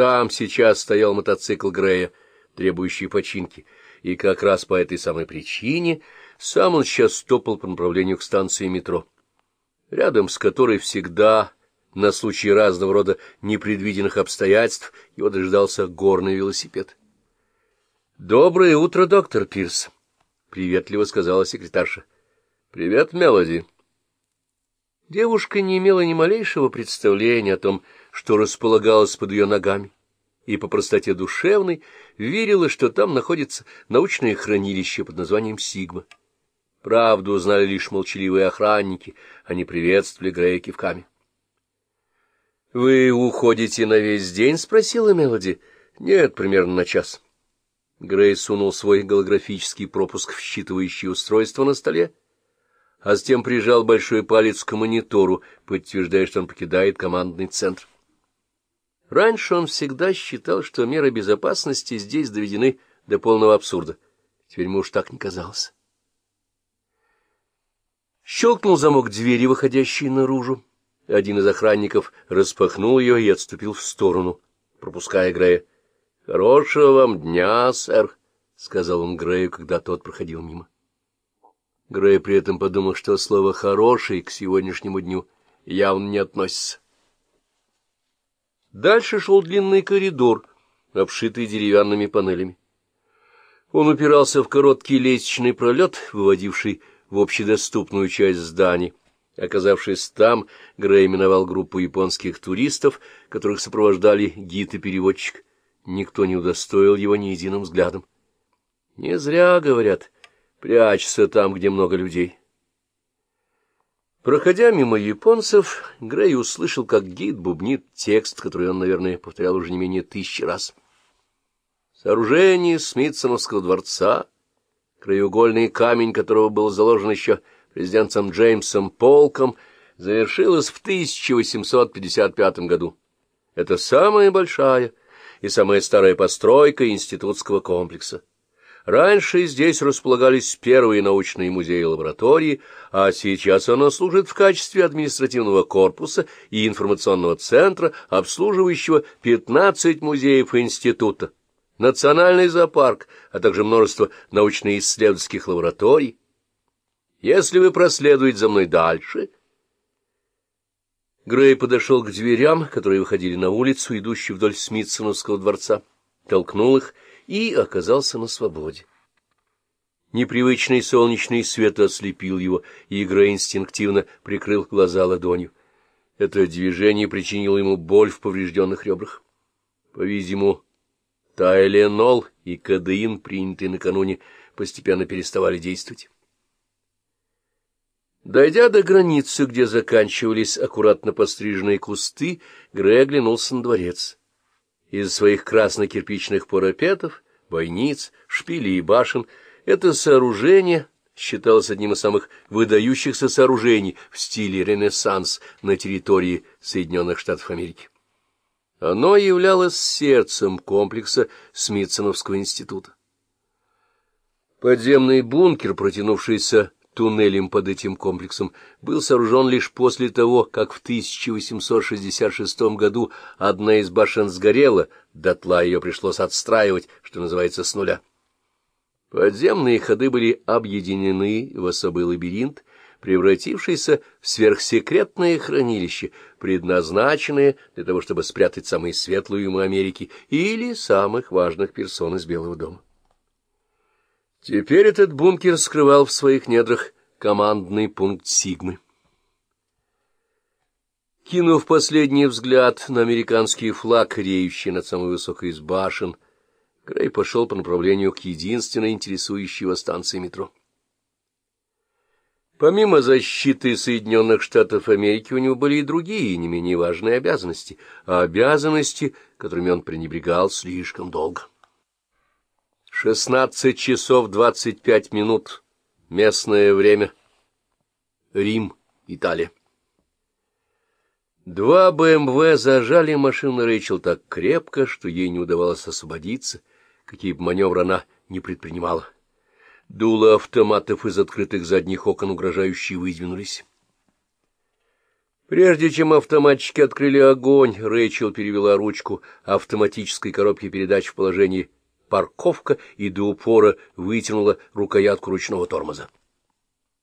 Там сейчас стоял мотоцикл Грея, требующий починки, и как раз по этой самой причине сам он сейчас топал по направлению к станции метро, рядом с которой всегда, на случай разного рода непредвиденных обстоятельств, его дождался горный велосипед. — Доброе утро, доктор Пирс, — приветливо сказала секретарша. — Привет, Мелоди. Девушка не имела ни малейшего представления о том, что располагалось под ее ногами, и по простоте душевной верила, что там находится научное хранилище под названием «Сигма». Правду узнали лишь молчаливые охранники, они приветствовали Грея кивками. — Вы уходите на весь день? — спросила Мелоди. — Нет, примерно на час. Грей сунул свой голографический пропуск в считывающее устройство на столе а затем прижал большой палец к монитору, подтверждая, что он покидает командный центр. Раньше он всегда считал, что меры безопасности здесь доведены до полного абсурда. Теперь ему уж так не казалось. Щелкнул замок двери, выходящей наружу. Один из охранников распахнул ее и отступил в сторону, пропуская Грея. — Хорошего вам дня, сэр, — сказал он Грею, когда тот проходил мимо. Грей при этом подумал, что слово «хороший» к сегодняшнему дню явно не относится. Дальше шел длинный коридор, обшитый деревянными панелями. Он упирался в короткий лестничный пролет, выводивший в общедоступную часть зданий. Оказавшись там, Грей миновал группу японских туристов, которых сопровождали гид и переводчик. Никто не удостоил его ни единым взглядом. Не зря, говорят, — Прячься там, где много людей. Проходя мимо японцев, Грей услышал, как гид бубнит текст, который он, наверное, повторял уже не менее тысячи раз. Сооружение Смитсоновского дворца, краеугольный камень которого был заложен еще президентом Джеймсом Полком, завершилось в 1855 году. Это самая большая и самая старая постройка институтского комплекса. Раньше здесь располагались первые научные музеи и лаборатории, а сейчас оно служит в качестве административного корпуса и информационного центра, обслуживающего 15 музеев института, национальный зоопарк, а также множество научно-исследовательских лабораторий. Если вы проследуете за мной дальше... Грей подошел к дверям, которые выходили на улицу, идущую вдоль Смитсоновского дворца, толкнул их и оказался на свободе. Непривычный солнечный свет ослепил его, и Грей инстинктивно прикрыл глаза ладонью. Это движение причинило ему боль в поврежденных ребрах. По-видимому, тайленол и кадеин, принятые накануне, постепенно переставали действовать. Дойдя до границы, где заканчивались аккуратно постриженные кусты, Грей оглянулся на дворец. Из своих красно-кирпичных парапетов, бойниц, шпилей и башен это сооружение считалось одним из самых выдающихся сооружений в стиле Ренессанс на территории Соединенных Штатов Америки. Оно являлось сердцем комплекса Смитсоновского института. Подземный бункер, протянувшийся туннелем под этим комплексом, был сооружен лишь после того, как в 1866 году одна из башен сгорела, дотла ее пришлось отстраивать, что называется, с нуля. Подземные ходы были объединены в особый лабиринт, превратившийся в сверхсекретное хранилище, предназначенное для того, чтобы спрятать самые светлые умы Америки или самых важных персон из Белого дома. Теперь этот бункер скрывал в своих недрах командный пункт Сигмы. Кинув последний взгляд на американский флаг, реющий над самой высокой из башен, Грей пошел по направлению к единственной интересующей его станции метро. Помимо защиты Соединенных Штатов Америки, у него были и другие, не менее важные обязанности, а обязанности, которыми он пренебрегал слишком долго. Шестнадцать часов двадцать пять минут. Местное время. Рим, Италия. Два БМВ зажали машину Рэйчел так крепко, что ей не удавалось освободиться, какие бы маневры она не предпринимала. Дула автоматов из открытых задних окон угрожающе выдвинулись. Прежде чем автоматчики открыли огонь, Рэйчел перевела ручку автоматической коробки передач в положении парковка и до упора вытянула рукоятку ручного тормоза.